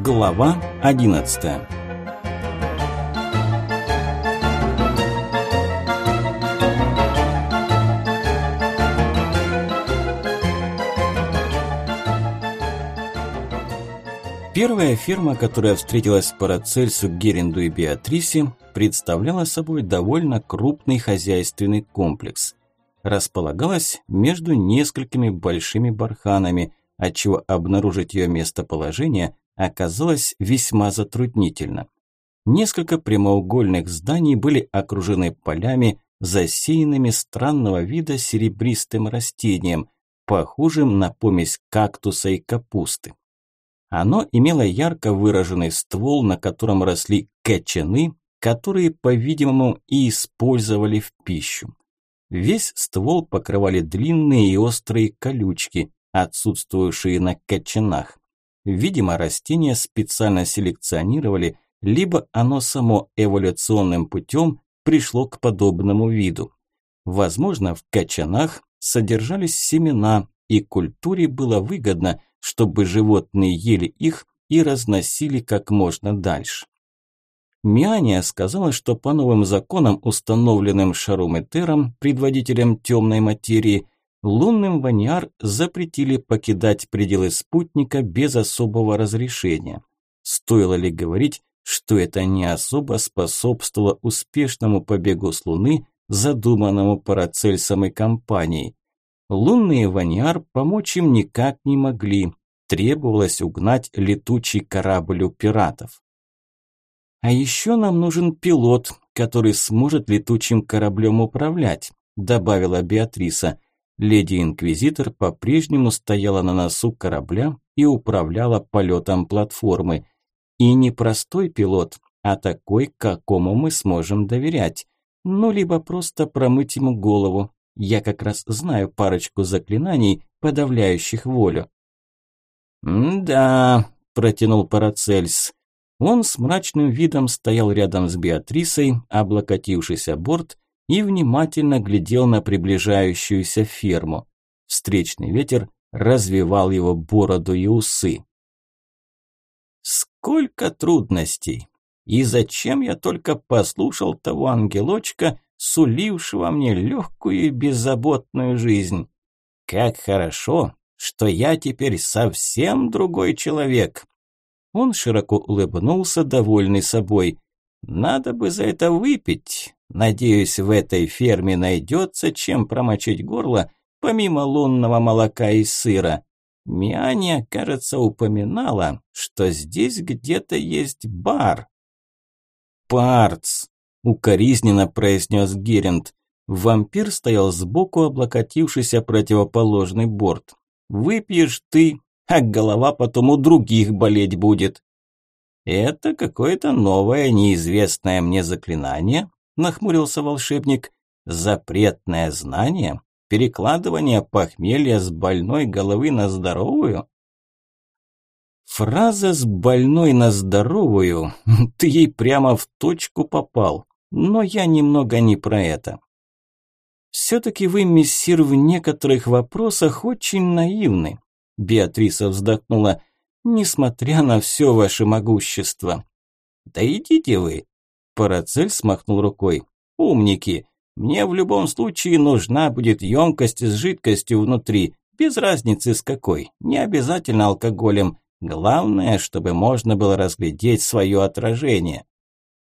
Глава 11 Первая ферма, которая встретилась Парацельсу, Геренду и Беатрисе, представляла собой довольно крупный хозяйственный комплекс. Располагалась между несколькими большими барханами, отчего обнаружить ее местоположение оказалось весьма затруднительно. Несколько прямоугольных зданий были окружены полями, засеянными странного вида серебристым растением, похожим на помесь кактуса и капусты. Оно имело ярко выраженный ствол, на котором росли кочаны, которые, по-видимому, и использовали в пищу. Весь ствол покрывали длинные и острые колючки, отсутствующие на кочанах. Видимо, растение специально селекционировали, либо оно само эволюционным путем пришло к подобному виду. Возможно, в кочанах содержались семена, и культуре было выгодно, чтобы животные ели их и разносили как можно дальше. Миания сказала, что по новым законам, установленным Шарум Этером, предводителем темной материи, лунным ваниар запретили покидать пределы спутника без особого разрешения. Стоило ли говорить, что это не особо способствовало успешному побегу с Луны, задуманному Парацельсом и компанией? Лунные ваниар помочь им никак не могли, требовалось угнать летучий корабль у пиратов. А еще нам нужен пилот, который сможет летучим кораблем управлять, добавила Беатриса. Леди-инквизитор по-прежнему стояла на носу корабля и управляла полетом платформы. И не простой пилот, а такой, какому мы сможем доверять. Ну, либо просто промыть ему голову. Я как раз знаю парочку заклинаний, подавляющих волю. «Да», – протянул Парацельс. Он с мрачным видом стоял рядом с Беатрисой, облокотившись о борт, и внимательно глядел на приближающуюся ферму. Встречный ветер развивал его бороду и усы. «Сколько трудностей! И зачем я только послушал того ангелочка, сулившего мне легкую и беззаботную жизнь? Как хорошо, что я теперь совсем другой человек!» Он широко улыбнулся, довольный собой. «Надо бы за это выпить. Надеюсь, в этой ферме найдется, чем промочить горло, помимо лунного молока и сыра. Мианя, кажется, упоминала, что здесь где-то есть бар». «Парц!» – укоризненно произнес Геринд. Вампир стоял сбоку, облокотившись о противоположный борт. «Выпьешь ты, а голова потом у других болеть будет. Это какое-то новое, неизвестное мне заклинание, нахмурился волшебник. Запретное знание? Перекладывание похмелья с больной головы на здоровую? Фраза «с больной на здоровую» ты ей прямо в точку попал, но я немного не про это. Все-таки вы, мессир, в некоторых вопросах очень наивны. Беатриса вздохнула. «Несмотря на все ваше могущество». «Да идите вы!» Парацель смахнул рукой. «Умники! Мне в любом случае нужна будет емкость с жидкостью внутри, без разницы с какой, не обязательно алкоголем. Главное, чтобы можно было разглядеть свое отражение».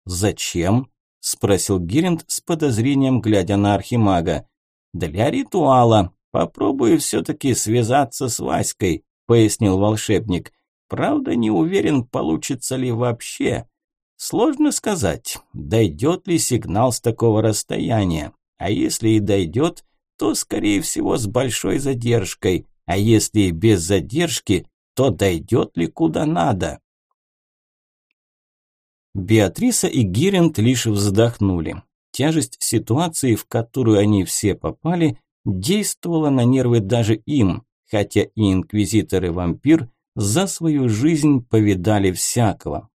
«Зачем?» – спросил Гиринд с подозрением, глядя на архимага. «Для ритуала», «Попробую все-таки связаться с Васькой», – пояснил волшебник. «Правда, не уверен, получится ли вообще. Сложно сказать, дойдет ли сигнал с такого расстояния. А если и дойдет, то, скорее всего, с большой задержкой. А если и без задержки, то дойдет ли куда надо?» Беатриса и Гиринд лишь вздохнули. Тяжесть ситуации, в которую они все попали, действовала на нервы даже им, хотя и инквизитор и вампир за свою жизнь повидали всякого.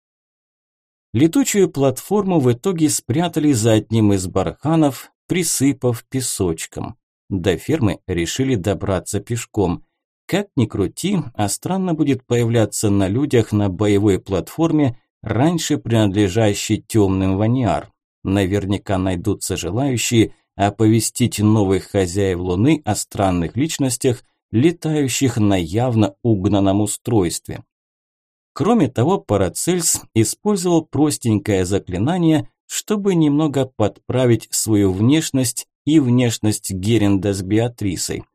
Летучую платформу в итоге спрятали за одним из барханов, присыпав песочком. До фермы решили добраться пешком. Как ни крути, а странно будет появляться на людях на боевой платформе, раньше принадлежащей темным ваниар. Наверняка найдутся желающие оповестить новых хозяев Луны о странных личностях, летающих на явно угнанном устройстве. Кроме того, Парацельс использовал простенькое заклинание, чтобы немного подправить свою внешность и внешность Геренда с Беатрисой.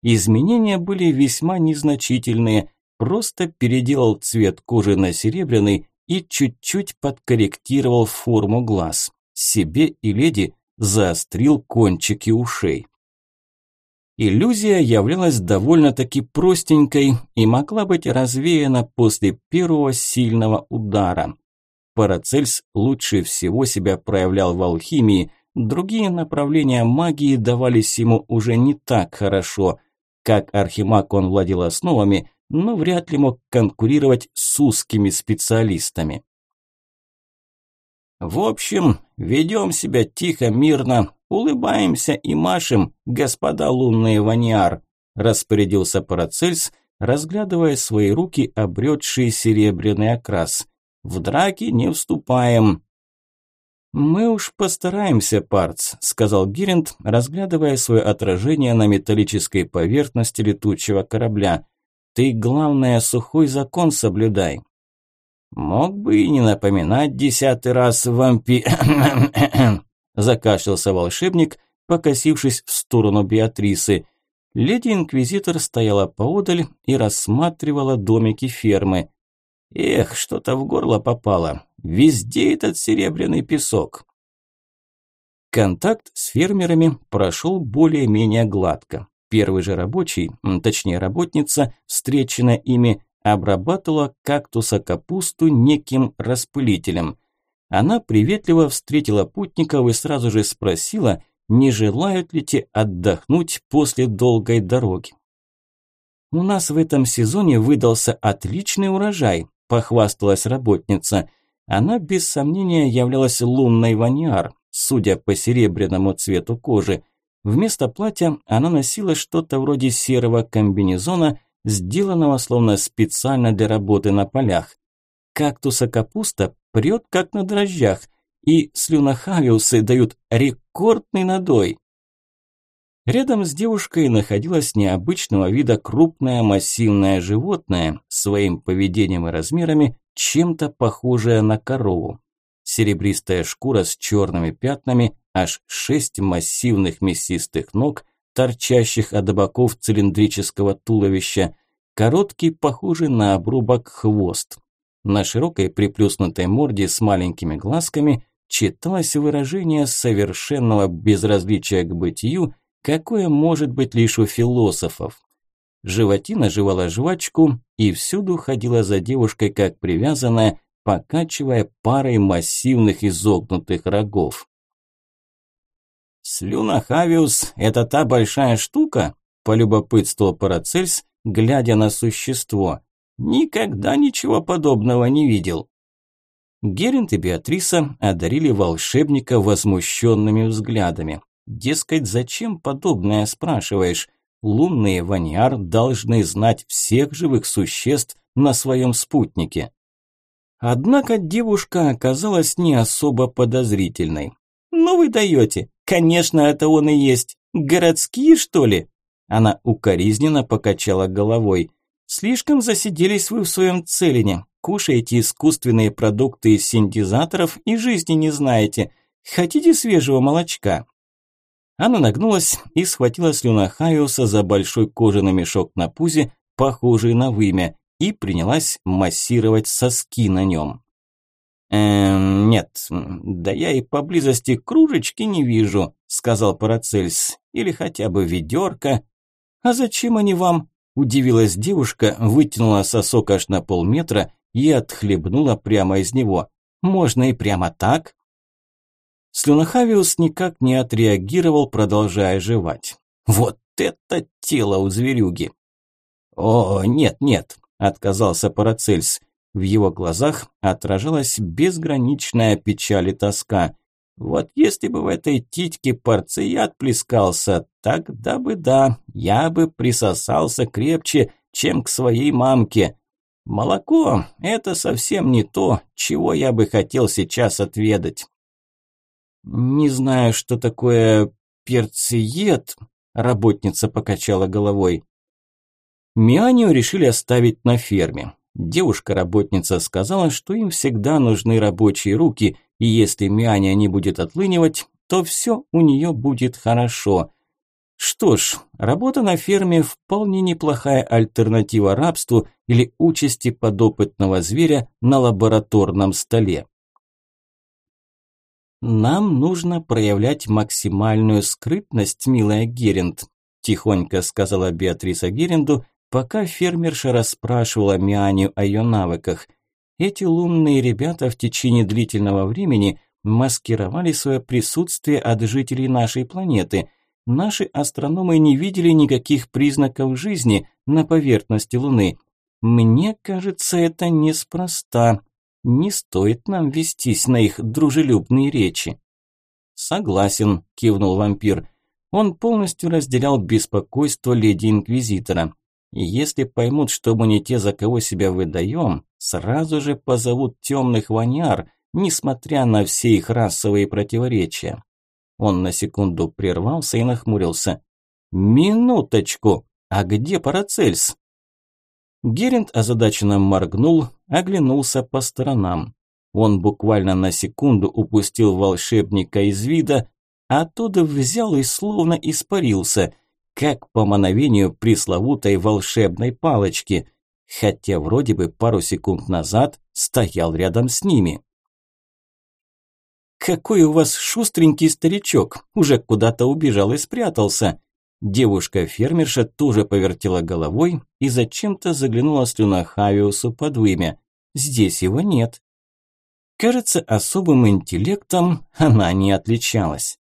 Изменения были весьма незначительные, просто переделал цвет кожи на серебряный и чуть-чуть подкорректировал форму глаз. Себе и леди заострил кончики ушей. Иллюзия являлась довольно-таки простенькой и могла быть развеяна после первого сильного удара. Парацельс лучше всего себя проявлял в алхимии, другие направления магии давались ему уже не так хорошо. Как архимаг он владел основами, но вряд ли мог конкурировать с узкими специалистами. В общем, ведем себя тихо, мирно, улыбаемся и машем, господа лунные ваниар, распорядился Парацельс, разглядывая свои руки, обретшие серебряный окрас. В драки не вступаем. «Мы уж постараемся, Парц», – сказал Гиринд, разглядывая свое отражение на металлической поверхности летучего корабля. «Ты, главное, сухой закон соблюдай. «Мог бы и не напоминать десятый раз вампи...» Закашлялся волшебник, покосившись в сторону Беатрисы. Леди-инквизитор стояла поодаль и рассматривала домики фермы. «Эх, что-то в горло попало. Везде этот серебряный песок». Контакт с фермерами прошел более-менее гладко. Первый же рабочий, точнее работница, встреченная ими, обрабатывала кактуса капусту неким распылителем. Она приветливо встретила путников и сразу же спросила, не желают ли те отдохнуть после долгой дороги. «У нас в этом сезоне выдался отличный урожай», – похвасталась работница. Она без сомнения являлась лунной ваниар, судя по серебряному цвету кожи. Вместо платья она носила что-то вроде серого комбинезона сделанного словно специально для работы на полях. Кактуса капуста прет как на дрожжах, и слюнохавиусы дают рекордный надой. Рядом с девушкой находилось необычного вида крупное массивное животное, своим поведением и размерами чем-то похожее на корову. Серебристая шкура с черными пятнами, аж шесть массивных мясистых ног, торчащих от боков цилиндрического туловища, короткий, похожий на обрубок хвост. На широкой приплюснутой морде с маленькими глазками читалось выражение совершенного безразличия к бытию, какое может быть лишь у философов. Животина жевала жвачку и всюду ходила за девушкой как привязанная, покачивая парой массивных изогнутых рогов. «Слюнохавиус – это та большая штука?» – полюбопытствовал Парацельс, глядя на существо. «Никогда ничего подобного не видел». Герент и Беатриса одарили волшебника возмущенными взглядами. Дескать, зачем подобное спрашиваешь? Лунные ваниар должны знать всех живых существ на своем спутнике. Однако девушка оказалась не особо подозрительной. «Ну вы даете! Конечно, это он и есть! Городские, что ли?» Она укоризненно покачала головой. «Слишком засиделись вы в своем целине. Кушаете искусственные продукты из синтезаторов и жизни не знаете. Хотите свежего молочка?» Она нагнулась и схватила слюна Хайуса за большой кожаный мешок на пузе, похожий на вымя, и принялась массировать соски на нем. «Эм, нет, да я и поблизости кружечки не вижу», – сказал Парацельс. «Или хотя бы ведерко». «А зачем они вам?» – удивилась девушка, вытянула сосок аж на полметра и отхлебнула прямо из него. «Можно и прямо так?» Слюнохавиус никак не отреагировал, продолжая жевать. «Вот это тело у зверюги!» «О, нет, нет», – отказался Парацельс. В его глазах отражалась безграничная печаль и тоска. Вот если бы в этой титьке порцияд плескался, тогда бы да, я бы присосался крепче, чем к своей мамке. Молоко – это совсем не то, чего я бы хотел сейчас отведать. Не знаю, что такое перциед, работница покачала головой. Мианию решили оставить на ферме. Девушка-работница сказала, что им всегда нужны рабочие руки, и если Мяня не будет отлынивать, то все у нее будет хорошо. Что ж, работа на ферме вполне неплохая альтернатива рабству или участи подопытного зверя на лабораторном столе. «Нам нужно проявлять максимальную скрытность, милая Геринд», тихонько сказала Беатриса Геринду, пока фермерша расспрашивала Мианию о ее навыках. Эти лунные ребята в течение длительного времени маскировали свое присутствие от жителей нашей планеты. Наши астрономы не видели никаких признаков жизни на поверхности Луны. Мне кажется, это неспроста. Не стоит нам вестись на их дружелюбные речи. Согласен, кивнул вампир. Он полностью разделял беспокойство леди-инквизитора. Если поймут, что мы не те, за кого себя выдаем, сразу же позовут темных ваняр, несмотря на все их расовые противоречия. Он на секунду прервался и нахмурился. «Минуточку! А где Парацельс?» Геринд озадаченно моргнул, оглянулся по сторонам. Он буквально на секунду упустил волшебника из вида, а оттуда взял и словно испарился – как по мановению пресловутой волшебной палочки, хотя вроде бы пару секунд назад стоял рядом с ними. «Какой у вас шустренький старичок, уже куда-то убежал и спрятался!» Девушка-фермерша тоже повертела головой и зачем-то заглянула слюнохавиусу под вымя. Здесь его нет. Кажется, особым интеллектом она не отличалась.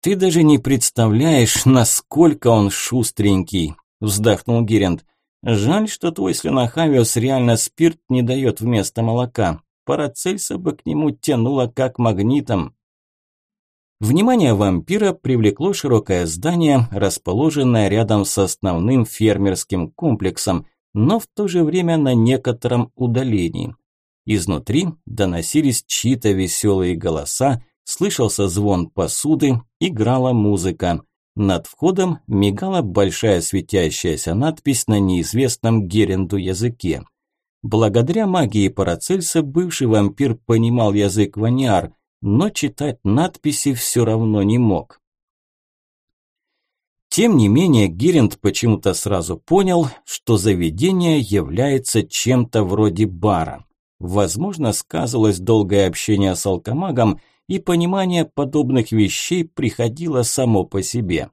«Ты даже не представляешь, насколько он шустренький», – вздохнул Геринд. «Жаль, что твой слюнохавиус реально спирт не дает вместо молока. Парацельса бы к нему тянуло как магнитом». Внимание вампира привлекло широкое здание, расположенное рядом с основным фермерским комплексом, но в то же время на некотором удалении. Изнутри доносились чьи-то веселые голоса, Слышался звон посуды, играла музыка. Над входом мигала большая светящаяся надпись на неизвестном Геренду языке. Благодаря магии Парацельса бывший вампир понимал язык ваниар, но читать надписи все равно не мог. Тем не менее, Геринд почему-то сразу понял, что заведение является чем-то вроде бара. Возможно, сказывалось долгое общение с алкомагом – и понимание подобных вещей приходило само по себе.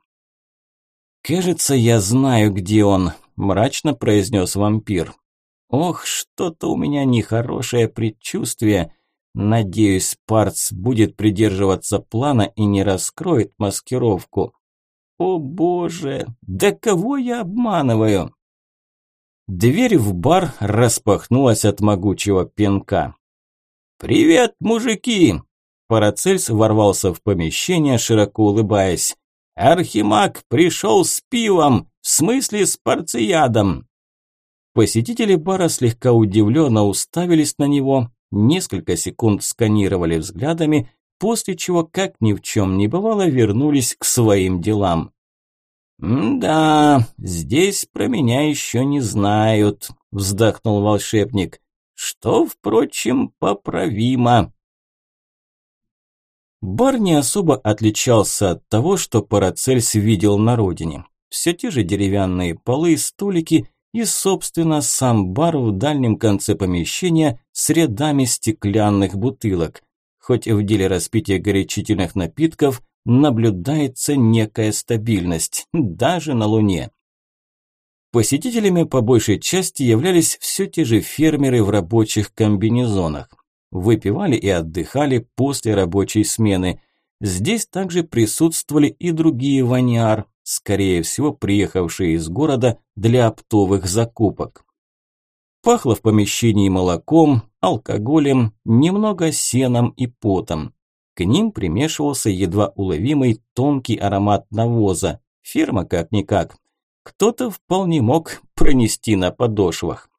«Кажется, я знаю, где он», – мрачно произнес вампир. «Ох, что-то у меня нехорошее предчувствие. Надеюсь, Парц будет придерживаться плана и не раскроет маскировку. О боже, да кого я обманываю?» Дверь в бар распахнулась от могучего пинка. «Привет, мужики!» Парацельс ворвался в помещение, широко улыбаясь. «Архимаг пришел с пивом, в смысле с порциядом!» Посетители бара слегка удивленно уставились на него, несколько секунд сканировали взглядами, после чего, как ни в чем не бывало, вернулись к своим делам. «Да, здесь про меня еще не знают», – вздохнул волшебник, – «что, впрочем, поправимо». Бар не особо отличался от того, что Парацельс видел на родине. Все те же деревянные полы, столики и, собственно, сам бар в дальнем конце помещения с рядами стеклянных бутылок. Хоть в деле распития горячительных напитков наблюдается некая стабильность, даже на Луне. Посетителями по большей части являлись все те же фермеры в рабочих комбинезонах выпивали и отдыхали после рабочей смены. Здесь также присутствовали и другие ваниар, скорее всего приехавшие из города для оптовых закупок. Пахло в помещении молоком, алкоголем, немного сеном и потом. К ним примешивался едва уловимый тонкий аромат навоза. Ферма как-никак. Кто-то вполне мог пронести на подошвах.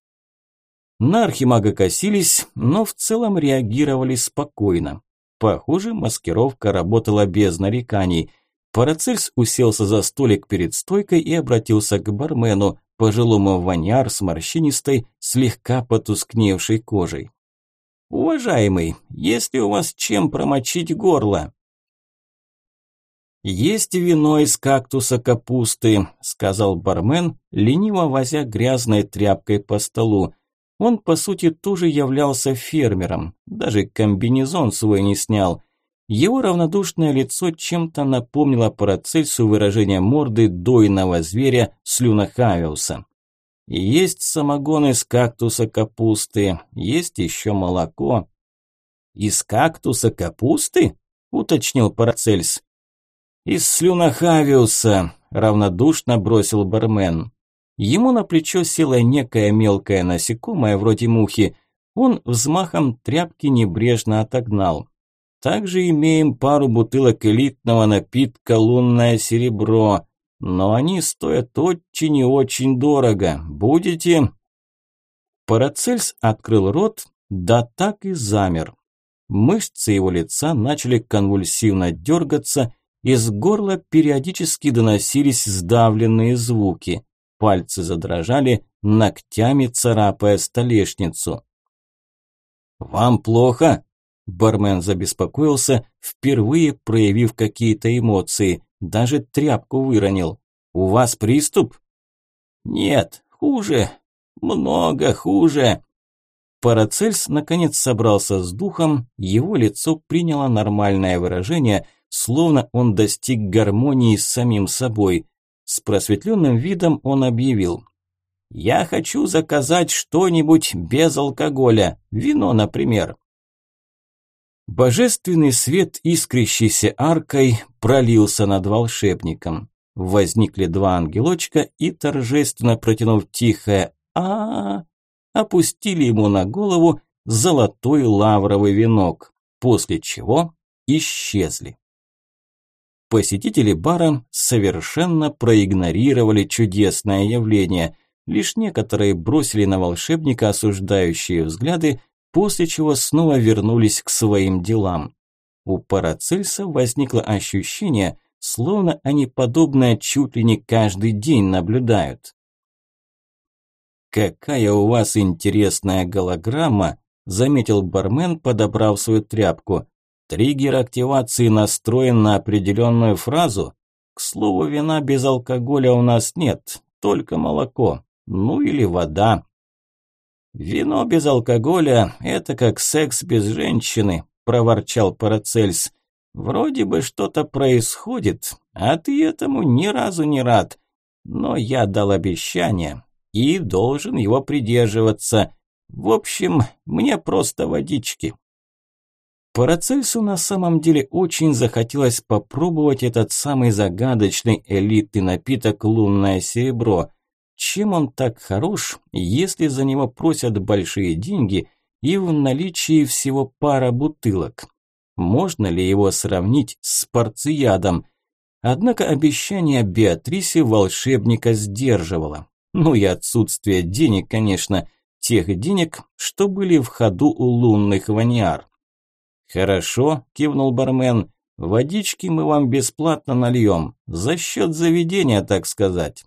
На архимага косились, но в целом реагировали спокойно. Похоже, маскировка работала без нареканий. Парацельс уселся за столик перед стойкой и обратился к бармену, пожилому ваняр с морщинистой, слегка потускневшей кожей. «Уважаемый, есть ли у вас чем промочить горло?» «Есть вино из кактуса капусты», – сказал бармен, лениво возя грязной тряпкой по столу. Он, по сути, тоже являлся фермером, даже комбинезон свой не снял. Его равнодушное лицо чем-то напомнило Парацельсу выражение морды дойного зверя слюнохавиуса. Есть самогон из кактуса капусты, есть еще молоко. Из кактуса капусты? уточнил Парацельс. Из слюнохавиуса, равнодушно бросил бармен. Ему на плечо села некое мелкое насекомое вроде мухи. Он взмахом тряпки небрежно отогнал. Также имеем пару бутылок элитного напитка «Лунное серебро». Но они стоят очень и очень дорого. Будете?» Парацельс открыл рот, да так и замер. Мышцы его лица начали конвульсивно дергаться, из горла периодически доносились сдавленные звуки. Пальцы задрожали, ногтями царапая столешницу. «Вам плохо?» Бармен забеспокоился, впервые проявив какие-то эмоции. Даже тряпку выронил. «У вас приступ?» «Нет, хуже. Много хуже». Парацельс наконец собрался с духом, его лицо приняло нормальное выражение, словно он достиг гармонии с самим собой. С просветленным видом он объявил. «Я хочу заказать что-нибудь без алкоголя, вино, например». Божественный свет, искрящийся аркой, пролился над волшебником. Возникли два ангелочка и, торжественно протянув тихое а, -а, -а опустили ему на голову золотой лавровый венок, после чего исчезли. Посетители бара совершенно проигнорировали чудесное явление. Лишь некоторые бросили на волшебника осуждающие взгляды, после чего снова вернулись к своим делам. У Парацельса возникло ощущение, словно они подобное чуть ли не каждый день наблюдают. «Какая у вас интересная голограмма!» – заметил бармен, подобрав свою тряпку. «Триггер активации настроен на определенную фразу. К слову, вина без алкоголя у нас нет, только молоко, ну или вода. «Вино без алкоголя – это как секс без женщины», – проворчал Парацельс. «Вроде бы что-то происходит, а ты этому ни разу не рад. Но я дал обещание и должен его придерживаться. В общем, мне просто водички». Парацельсу на самом деле очень захотелось попробовать этот самый загадочный элитный напиток «Лунное серебро», чем он так хорош, если за него просят большие деньги и в наличии всего пара бутылок? Можно ли его сравнить с порциядом? Однако обещание Беатрисе волшебника сдерживало. Ну и отсутствие денег, конечно, тех денег, что были в ходу у лунных ваниар. «Хорошо», – кивнул бармен, – «водички мы вам бесплатно нальем, за счет заведения, так сказать».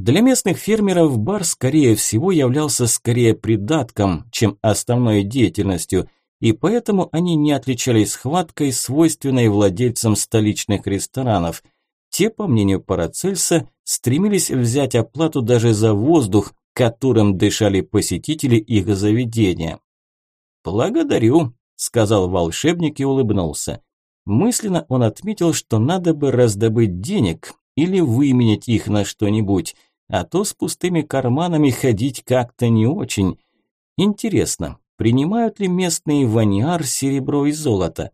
Для местных фермеров бар, скорее всего, являлся скорее придатком, чем основной деятельностью, и поэтому они не отличались хваткой, свойственной владельцам столичных ресторанов. Те, по мнению Парацельса, стремились взять оплату даже за воздух, которым дышали посетители их заведения. «Благодарю», – сказал волшебник и улыбнулся. Мысленно он отметил, что надо бы раздобыть денег или выменять их на что-нибудь – а то с пустыми карманами ходить как-то не очень. Интересно, принимают ли местные ваниар серебро и золото?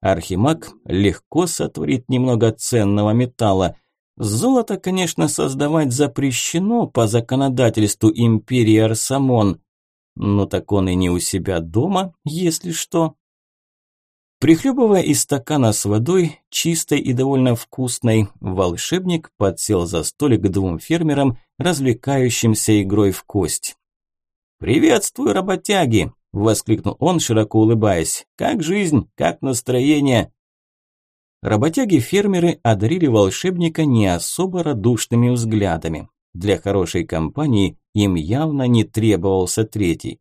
Архимаг легко сотворит немного ценного металла. Золото, конечно, создавать запрещено по законодательству империи Арсамон, но так он и не у себя дома, если что. Прихлебывая из стакана с водой, чистой и довольно вкусной, волшебник подсел за столик к двум фермерам, развлекающимся игрой в кость. «Приветствую, работяги!» – воскликнул он, широко улыбаясь. «Как жизнь? Как настроение?» Работяги-фермеры одарили волшебника не особо радушными взглядами. Для хорошей компании им явно не требовался третий.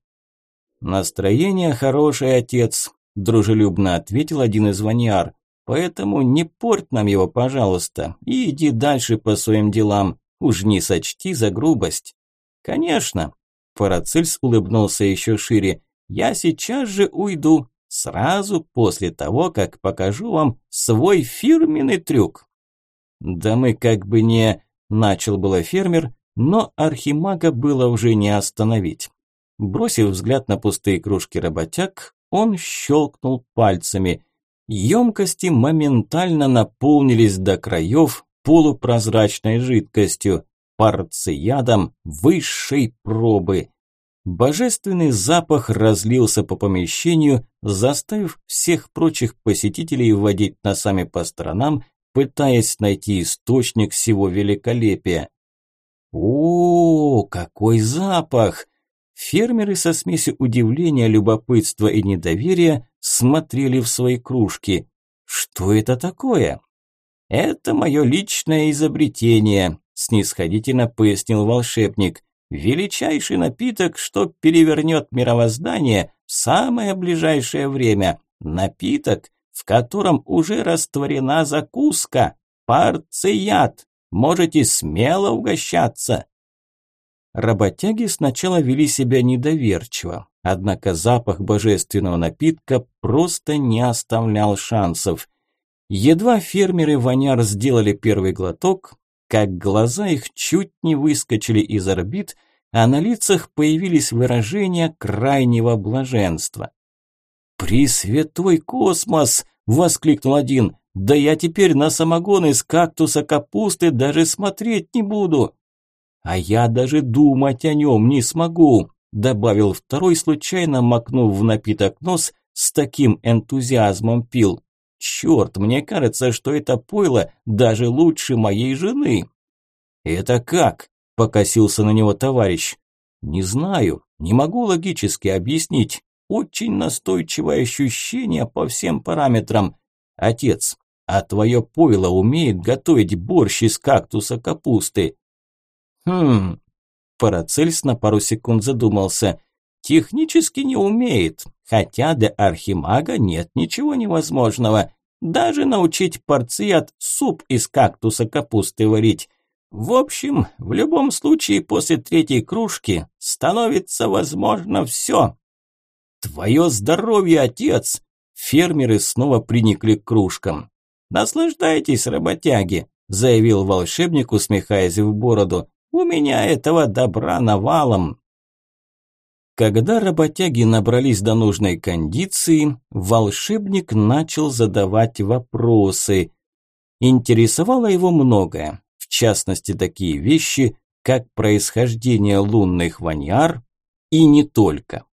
«Настроение хорошее, отец», дружелюбно ответил один из ваньяр. Поэтому не порть нам его, пожалуйста, и иди дальше по своим делам. Уж не сочти за грубость. Конечно. Парацельс улыбнулся еще шире. Я сейчас же уйду, сразу после того, как покажу вам свой фирменный трюк. Да мы как бы не... Начал было фермер, но архимага было уже не остановить. Бросив взгляд на пустые кружки работяг, он щелкнул пальцами. Емкости моментально наполнились до краев полупрозрачной жидкостью, парциядом высшей пробы. Божественный запах разлился по помещению, заставив всех прочих посетителей водить носами по сторонам, пытаясь найти источник всего великолепия. О, какой запах! Фермеры со смесью удивления, любопытства и недоверия смотрели в свои кружки. Что это такое? Это мое личное изобретение, снисходительно пояснил волшебник. Величайший напиток, что перевернет мировоздание в самое ближайшее время. Напиток, в котором уже растворена закуска. Парцеят. Можете смело угощаться. Работяги сначала вели себя недоверчиво, однако запах божественного напитка просто не оставлял шансов. Едва фермеры Ваняр сделали первый глоток, как глаза их чуть не выскочили из орбит, а на лицах появились выражения крайнего блаженства. «Пресвятой космос!» – воскликнул один. «Да я теперь на самогон из кактуса капусты даже смотреть не буду!» А я даже думать о нем не смогу, добавил второй, случайно макнув в напиток нос, с таким энтузиазмом пил. Черт, мне кажется, что это пойло даже лучше моей жены. Это как? Покосился на него товарищ. Не знаю, не могу логически объяснить. Очень настойчивое ощущение по всем параметрам. Отец, а твое пойло умеет готовить борщ из кактуса капусты? Хм. Парацельс на пару секунд задумался. Технически не умеет, хотя для архимага нет ничего невозможного. Даже научить порцият суп из кактуса капусты варить. В общем, в любом случае после третьей кружки становится возможно все. Твое здоровье, отец! Фермеры снова приникли к кружкам. Наслаждайтесь, работяги, заявил волшебник, усмехаясь в бороду. У меня этого добра навалом. Когда работяги набрались до нужной кондиции, волшебник начал задавать вопросы. Интересовало его многое, в частности такие вещи, как происхождение лунных ваньяр и не только.